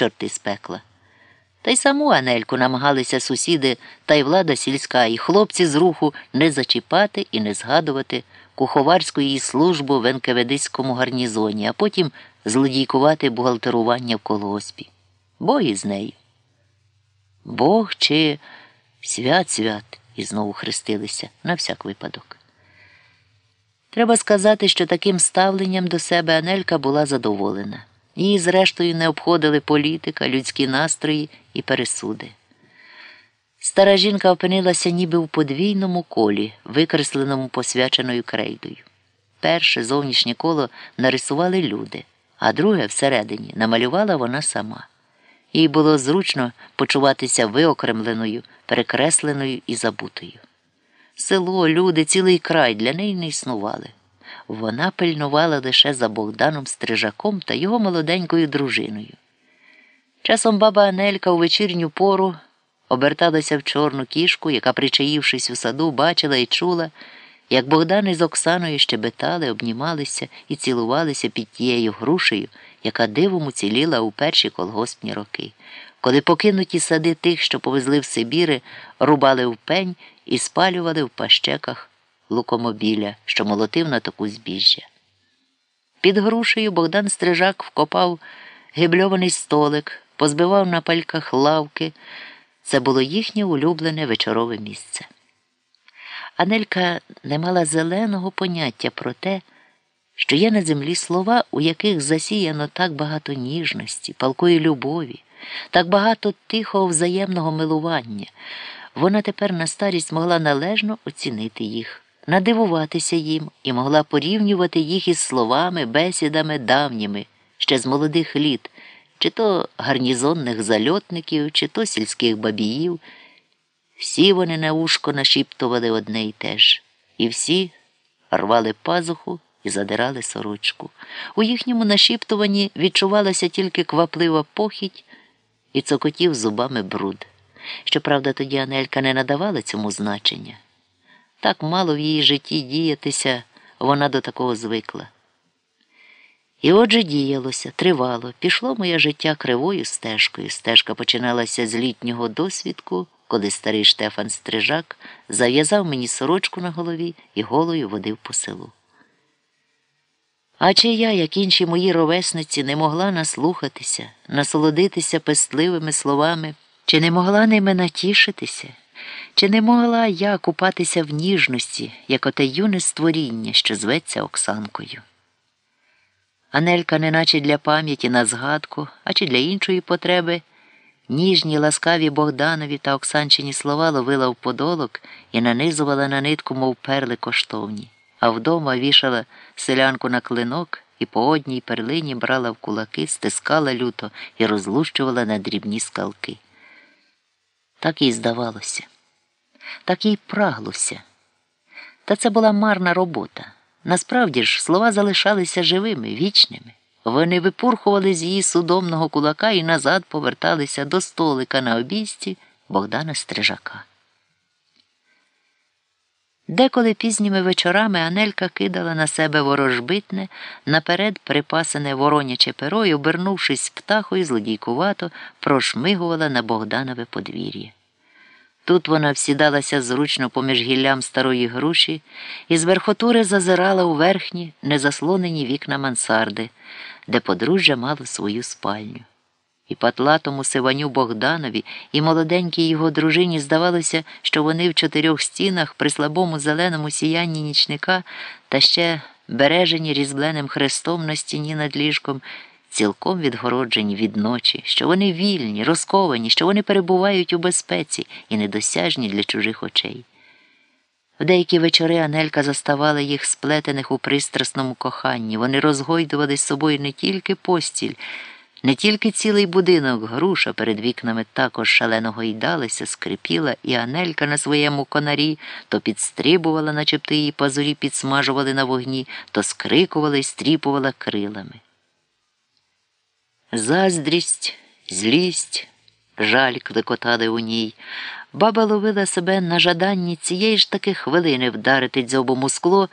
чорти з пекла. Та й саму Анельку намагалися сусіди та й влада сільська, і хлопці з руху не зачіпати і не згадувати куховарську її службу в НКВДському гарнізоні, а потім злодійкувати бухгалтерування в колгоспі. Бог із нею. Бог чи свят свят і знову хрестилися на всяк випадок. Треба сказати, що таким ставленням до себе Анелька була задоволена. Її, зрештою, не обходили політика, людські настрої і пересуди. Стара жінка опинилася ніби в подвійному колі, викресленому посвяченою крейдою. Перше зовнішнє коло нарисували люди, а друге всередині намалювала вона сама. Їй було зручно почуватися виокремленою, перекресленою і забутою. Село, люди, цілий край для неї не існували. Вона пильнувала лише за Богданом Стрижаком та його молоденькою дружиною. Часом баба Анелька у вечірню пору оберталася в чорну кішку, яка, причаївшись у саду, бачила і чула, як Богдан із Оксаною щебетали, обнімалися і цілувалися під тією грушею, яка дивом уціліла у перші колгоспні роки, коли покинуті сади тих, що повезли в Сибіри, рубали в пень і спалювали в пащеках лукомобіля, що молотив на таку збіжжя. Під грушею Богдан Стрижак вкопав гибльований столик, позбивав на пальках лавки. Це було їхнє улюблене вечорове місце. Анелька не мала зеленого поняття про те, що є на землі слова, у яких засіяно так багато ніжності, палкої любові, так багато тихого взаємного милування. Вона тепер на старість могла належно оцінити їх, надивуватися їм і могла порівнювати їх із словами, бесідами давніми, ще з молодих літ, чи то гарнізонних зальотників, чи то сільських бабіїв. Всі вони на ушко нашіптували одне й те ж, і всі рвали пазуху і задирали сорочку. У їхньому нашіптуванні відчувалася тільки кваплива похідь і цокотів зубами бруд. Щоправда, тоді Анелька не надавала цьому значення. Так мало в її житті діятися, вона до такого звикла. І отже діялося, тривало, пішло моє життя кривою стежкою. Стежка починалася з літнього досвідку, коли старий Штефан Стрижак зав'язав мені сорочку на голові і голою водив по селу. А чи я, як інші мої ровесниці, не могла наслухатися, насолодитися пестливими словами, чи не могла ними натішитися, чи не могла я купатися в ніжності, як оте юне створіння, що зветься Оксанкою? Анелька, неначе для пам'яті на згадку, а чи для іншої потреби, ніжні, ласкаві Богданові та Оксанчині слова ловила в подолок і нанизувала на нитку, мов перли коштовні, а вдома вішала селянку на клинок і по одній перлині брала в кулаки, стискала люто і розлущувала на дрібні скалки. Так їй здавалося, так їй праглося. Та це була марна робота. Насправді ж слова залишалися живими, вічними. Вони випурхували з її судомного кулака і назад поверталися до столика на обійсті Богдана Стрижака. Деколи пізніми вечорами Анелька кидала на себе ворожбитне, наперед припасене вороняче перо і, обернувшись птахою, злодійкувато, прошмигувала на Богданове подвір'я. Тут вона всідалася зручно поміж гіллям старої груші і з верхотури зазирала у верхні незаслонені вікна мансарди, де подружжя мало свою спальню. І патлатому сиваню Богданові і молоденькій його дружині здавалося, що вони в чотирьох стінах при слабому зеленому сіянні нічника та ще бережені різбленим хрестом на стіні над ліжком цілком відгороджені від ночі, що вони вільні, розковані, що вони перебувають у безпеці і недосяжні для чужих очей. В деякі вечори Анелька заставала їх сплетених у пристрасному коханні. Вони розгойдували з собою не тільки постіль, не тільки цілий будинок, груша перед вікнами також шалено гойдалася, скрипіла, і Анелька на своєму конарі то підстрибувала, начебто її пазурі підсмажували на вогні, то скрикувала і стріпувала крилами. Заздрість, злість, жаль клекотали у ній. Баба ловила себе на жаданні цієї ж таки хвилини вдарити дзьобом у скло,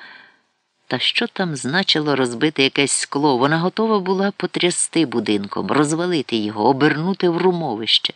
Та що там значило розбити якесь скло? Вона готова була потрясти будинком, розвалити його, обернути в румовище.